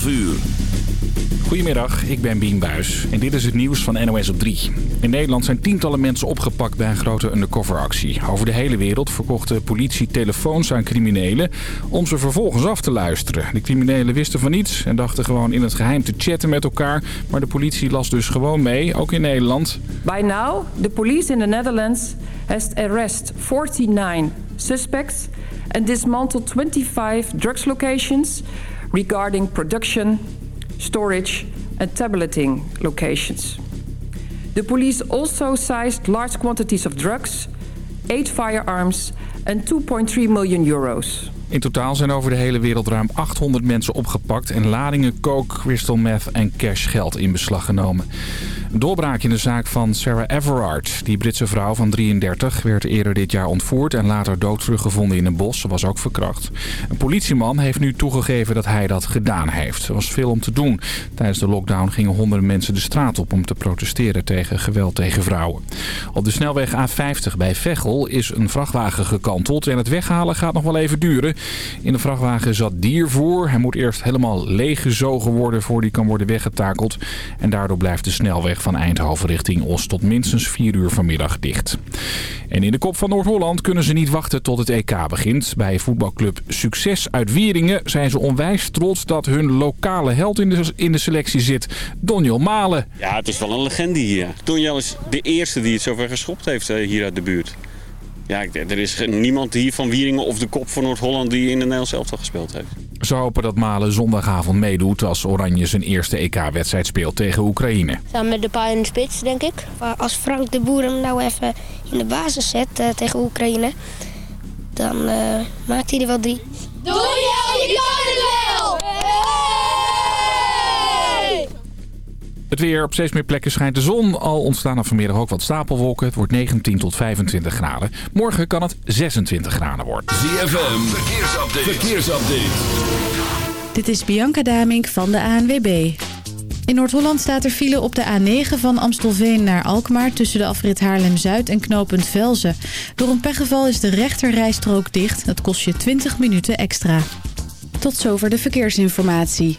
12 uur. Goedemiddag, ik ben Bien Buis en dit is het nieuws van NOS op 3. In Nederland zijn tientallen mensen opgepakt bij een grote undercoveractie. Over de hele wereld verkocht de politie telefoons aan criminelen om ze vervolgens af te luisteren. De criminelen wisten van niets en dachten gewoon in het geheim te chatten met elkaar. Maar de politie las dus gewoon mee, ook in Nederland. By now, the police in the Netherlands has arrested 49 suspects and dismantled 25 drugs locations regarding production, storage and tableting locations. The police also seized large quantities of drugs, eight firearms and 2.3 million euros. In totaal zijn over de hele wereld ruim 800 mensen opgepakt... en ladingen coke, crystal meth en cashgeld in beslag genomen. Doorbraak in de zaak van Sarah Everard. Die Britse vrouw van 33 werd eerder dit jaar ontvoerd... en later dood teruggevonden in een bos. Ze was ook verkracht. Een politieman heeft nu toegegeven dat hij dat gedaan heeft. Er was veel om te doen. Tijdens de lockdown gingen honderden mensen de straat op... om te protesteren tegen geweld tegen vrouwen. Op de snelweg A50 bij Veghel is een vrachtwagen gekanteld... en het weghalen gaat nog wel even duren. In de vrachtwagen zat diervoer. Hij moet eerst helemaal leeggezogen worden voor die kan worden weggetakeld. En daardoor blijft de snelweg van Eindhoven richting Os tot minstens 4 uur vanmiddag dicht. En in de kop van Noord-Holland kunnen ze niet wachten tot het EK begint. Bij voetbalclub Succes uit Wieringen zijn ze onwijs trots dat hun lokale held in de, selectie zit. Donjel Malen. Ja, het is wel een legende hier. Donjel is de eerste die het zover geschopt heeft eh, hier uit de buurt. Ja, er is niemand hier van Wieringen of de kop van Noord-Holland die in de Nederlands elftal gespeeld heeft. Ze hopen dat Malen zondagavond meedoet als Oranje zijn eerste EK-wedstrijd speelt tegen Oekraïne. Samen met de paal in de spits, denk ik. Als Frank de Boer hem nou even in de basis zet uh, tegen Oekraïne, dan uh, maakt hij er wel drie. Doe Het weer op steeds meer plekken schijnt de zon. Al ontstaan er vanmiddag ook wat stapelwolken. Het wordt 19 tot 25 graden. Morgen kan het 26 graden worden. ZFM, verkeersupdate. verkeersupdate. Dit is Bianca Damink van de ANWB. In Noord-Holland staat er file op de A9 van Amstelveen naar Alkmaar... tussen de afrit Haarlem-Zuid en knooppunt Velzen. Door een pechgeval is de rechterrijstrook dicht. Dat kost je 20 minuten extra. Tot zover de verkeersinformatie.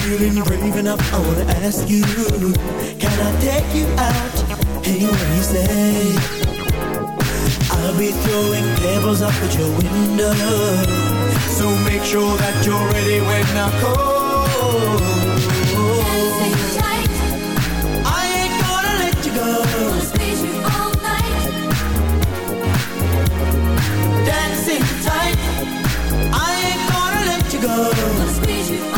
Feeling brave enough. I wanna ask you, can I take you out? Hey, what do you say? I'll be throwing pebbles up at your window. So make sure that you're ready when I call. Dancing tight. I ain't gonna let you go. You all night. Dancing tight. I ain't gonna let you go.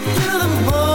through the morning.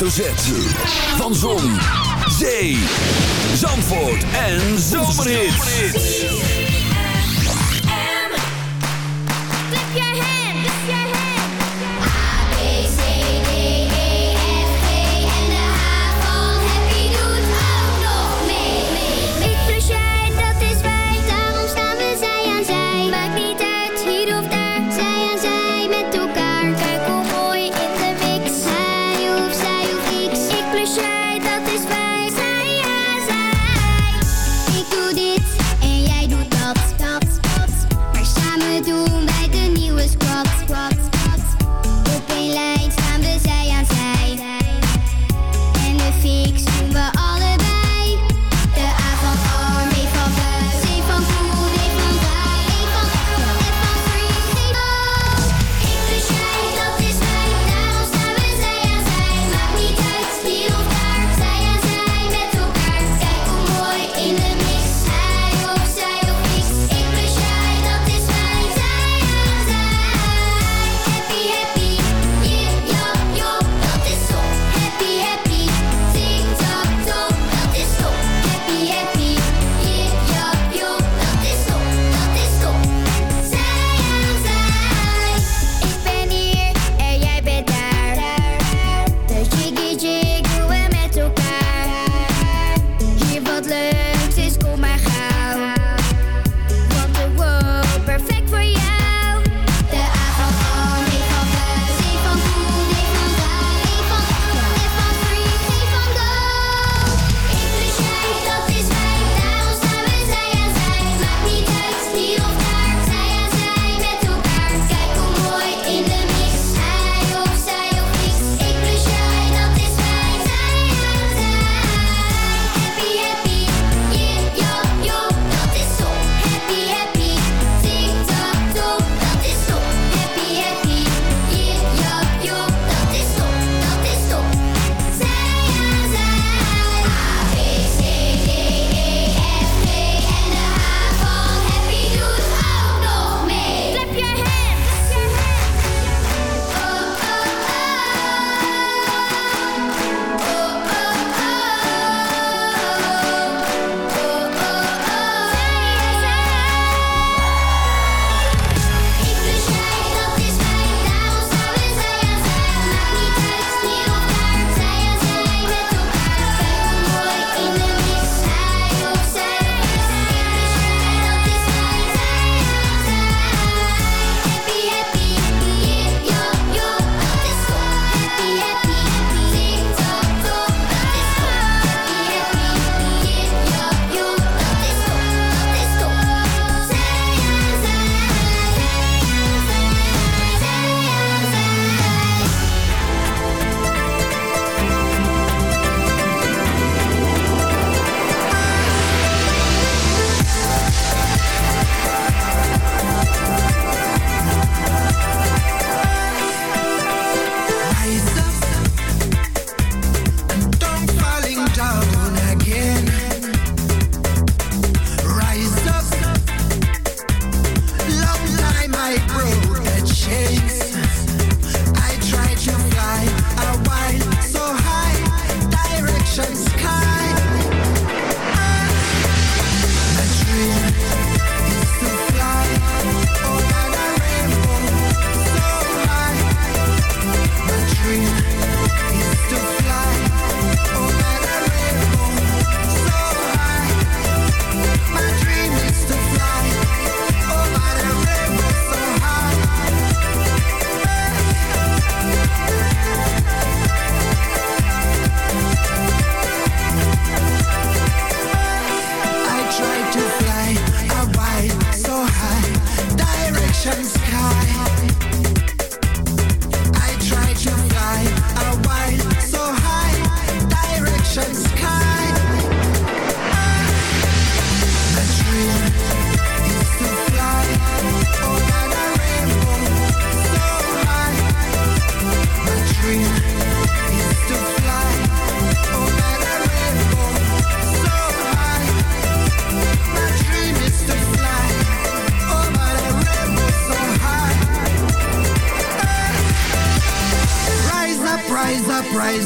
Hoofdletter.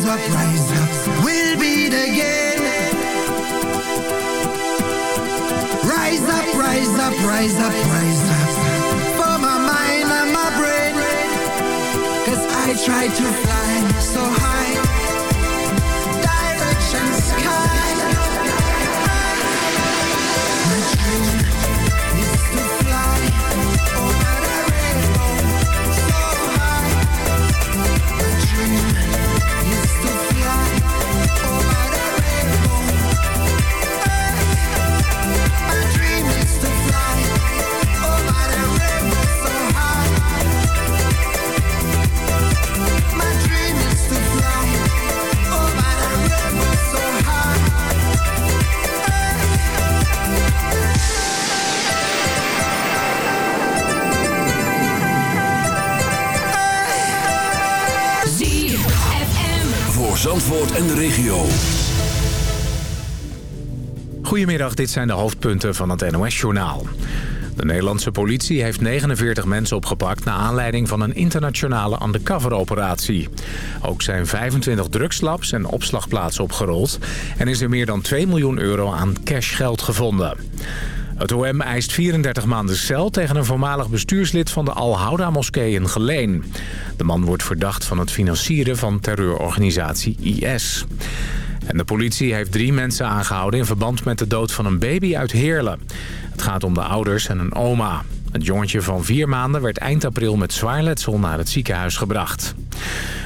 Up, rise up, up. We'll beat again. Rise up, rise up, rise up, rise up. For my mind and my brain. Cause I try to fly so high. Goedemiddag, dit zijn de hoofdpunten van het NOS-journaal. De Nederlandse politie heeft 49 mensen opgepakt... naar aanleiding van een internationale undercover-operatie. Ook zijn 25 drugslabs en opslagplaatsen opgerold... en is er meer dan 2 miljoen euro aan cashgeld gevonden. Het OM eist 34 maanden cel tegen een voormalig bestuurslid van de Al-Houda-moskee in Geleen. De man wordt verdacht van het financieren van terreurorganisatie IS. En de politie heeft drie mensen aangehouden in verband met de dood van een baby uit Heerlen. Het gaat om de ouders en een oma. Het jongetje van vier maanden werd eind april met zwaar letsel naar het ziekenhuis gebracht.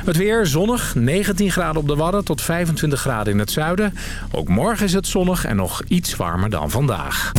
Het weer zonnig, 19 graden op de Wadden tot 25 graden in het zuiden. Ook morgen is het zonnig en nog iets warmer dan vandaag.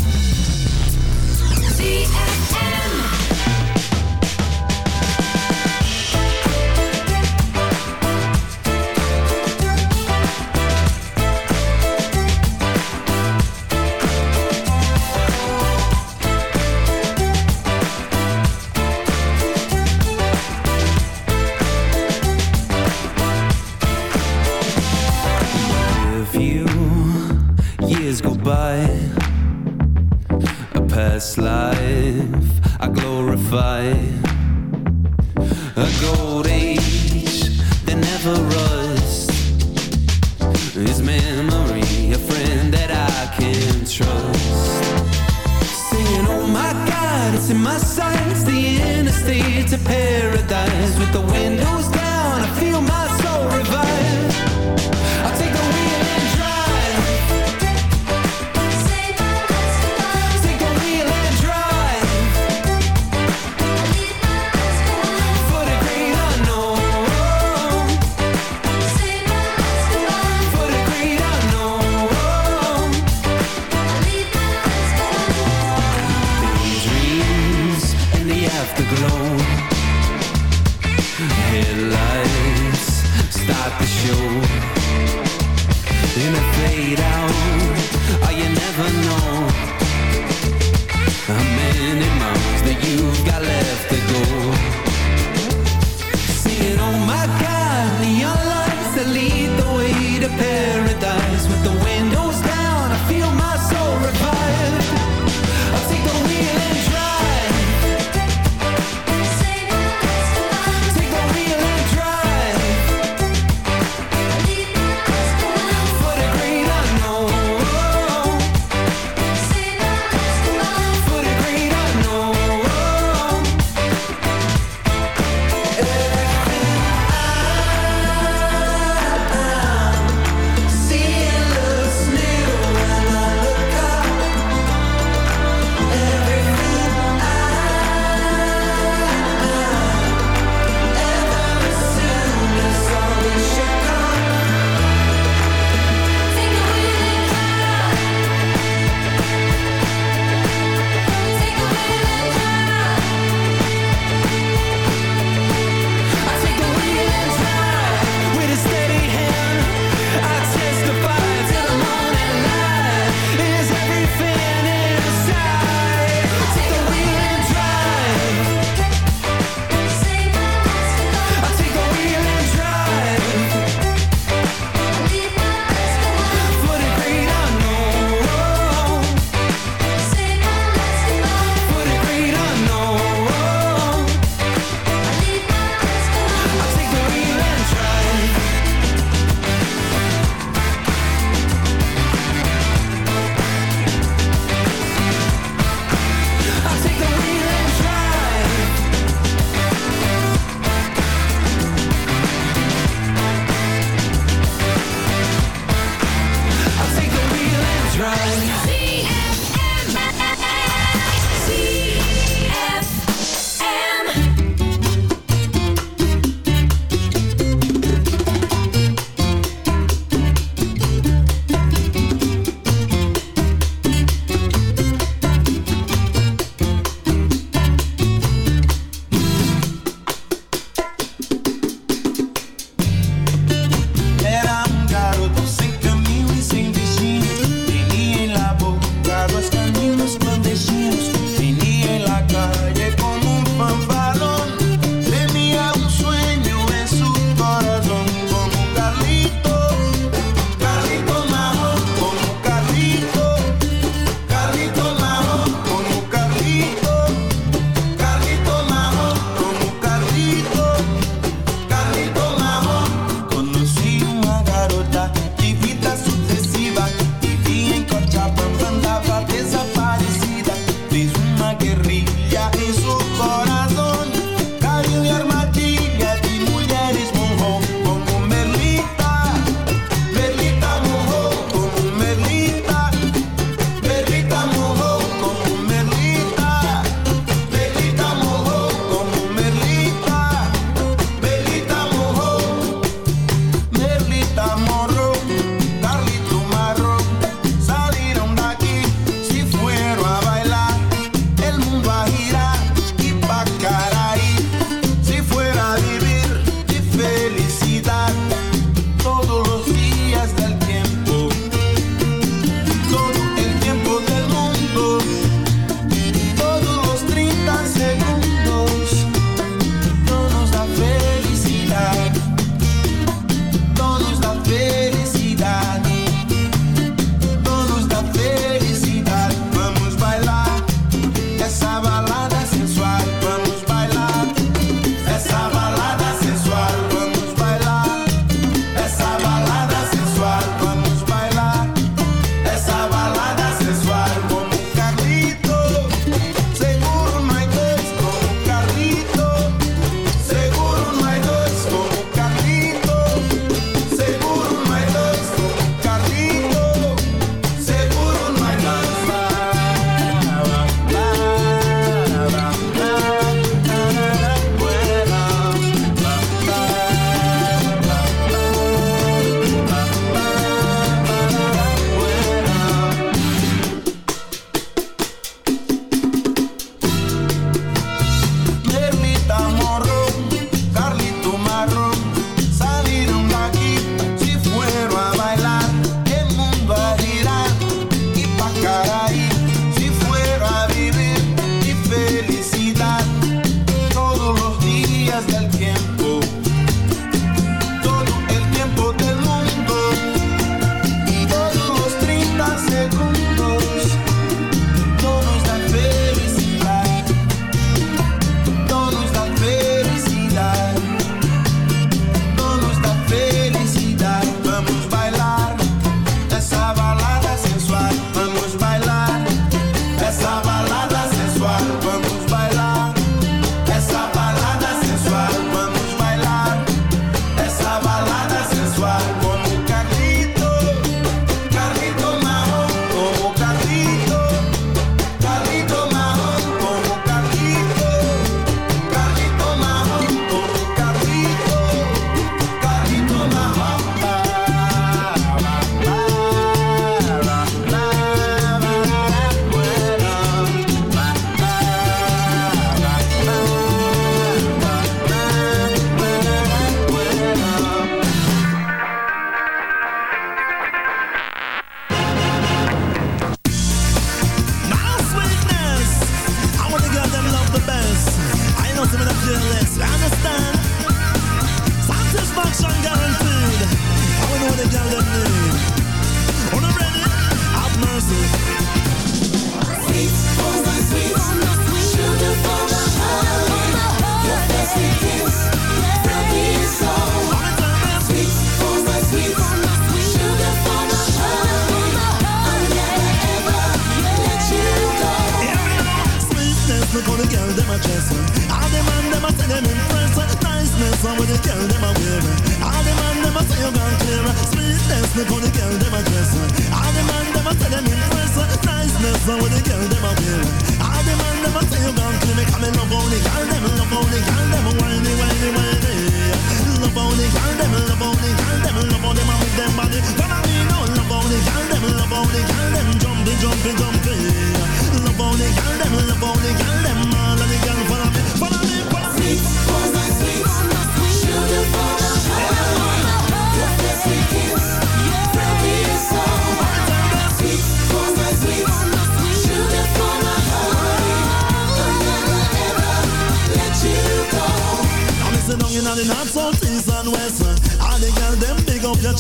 prepare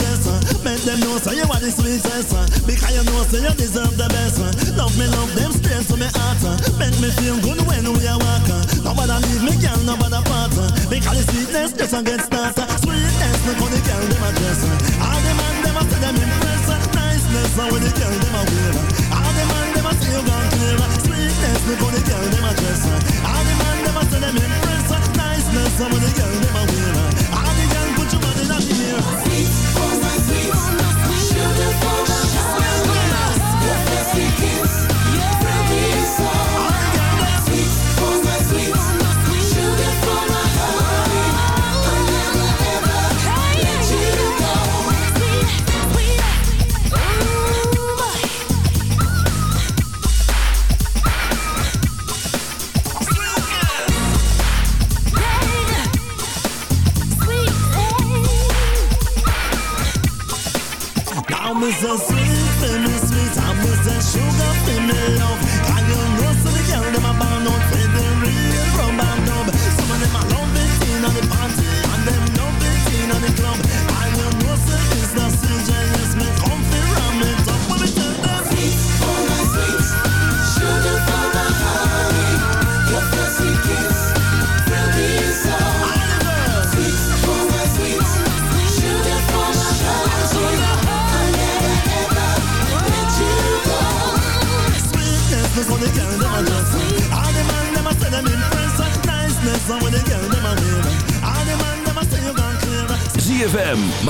princess. Make them know say you are the sweetest. Because you know say you deserve the best. Love me, love them straight to my heart. Make me feel good when we are walking. Nobody leave me, girl, nobody part. Because the sweetness just a get started. Sweetness, look how the girl them a address. All the man them a say them impress. Niceness, how the girl them a wear. All the man them a say you gone clear. Sweetness, look how the girl them a address. All the man them a say them impress. Niceness, how the girl them a wear.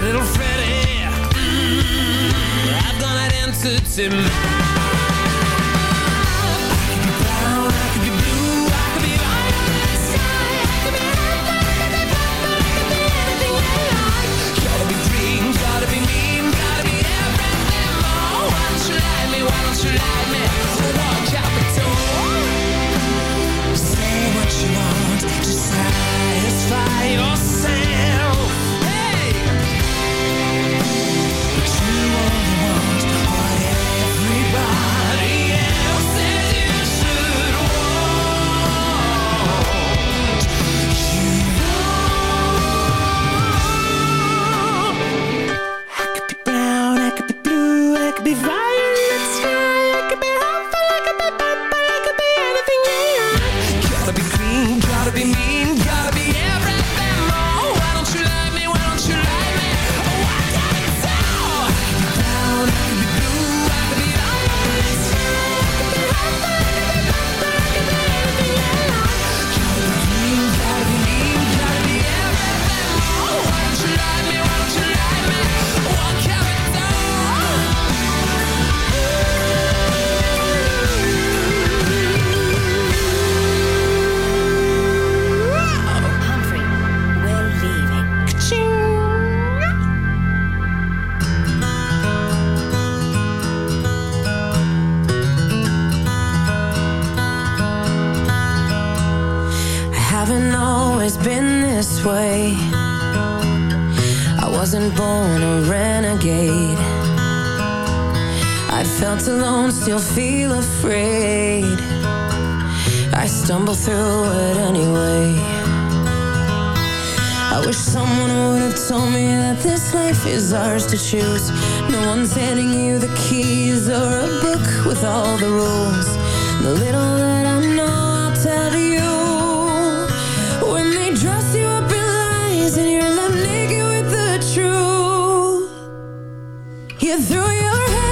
Little Freddy mm -hmm. I've got an answer to my You threw your hands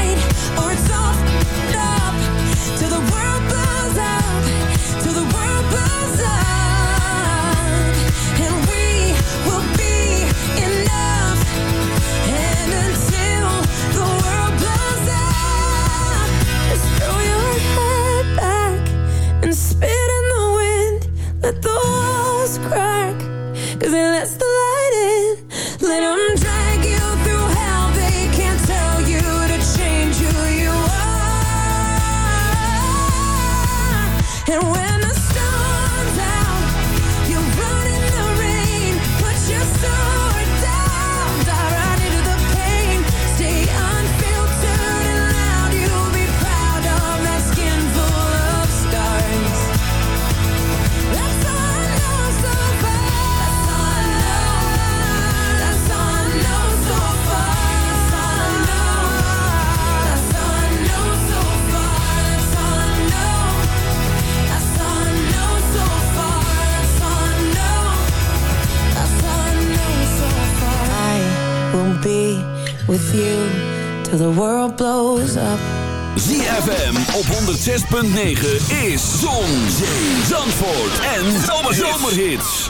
You till the world blows up. ZFM op 106.9 is Zon, Zee, Zandvoort en Zomerhits.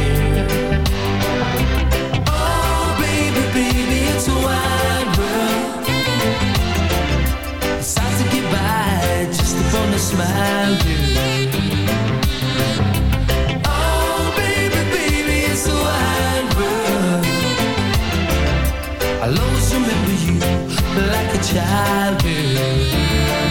Upon a smile, girl. Oh, baby, baby, it's a world. I'll always remember you like a child, girl.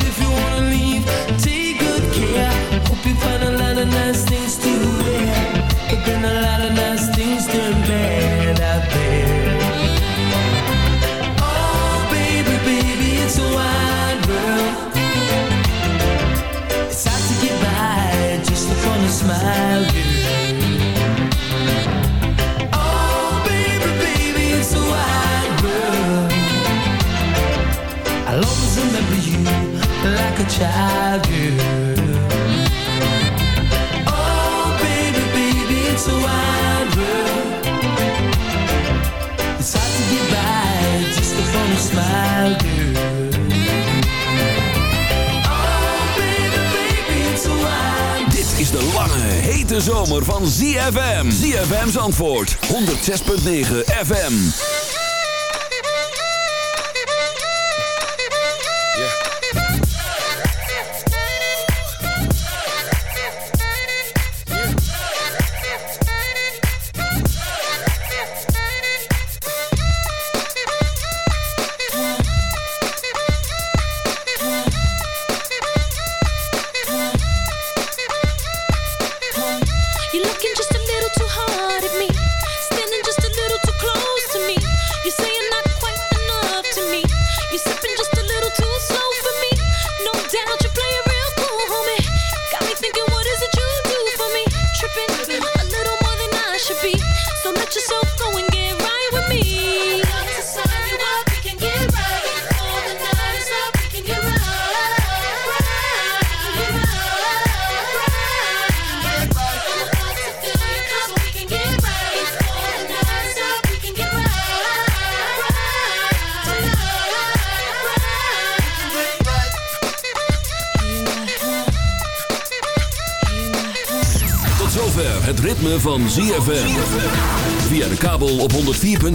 a child, girl. Oh, baby, baby, it's a wide world. It's hard to get by just upon a smile, girl. Dit is de lange, hete zomer van ZFM. ZFM's antwoord. 106.9 FM.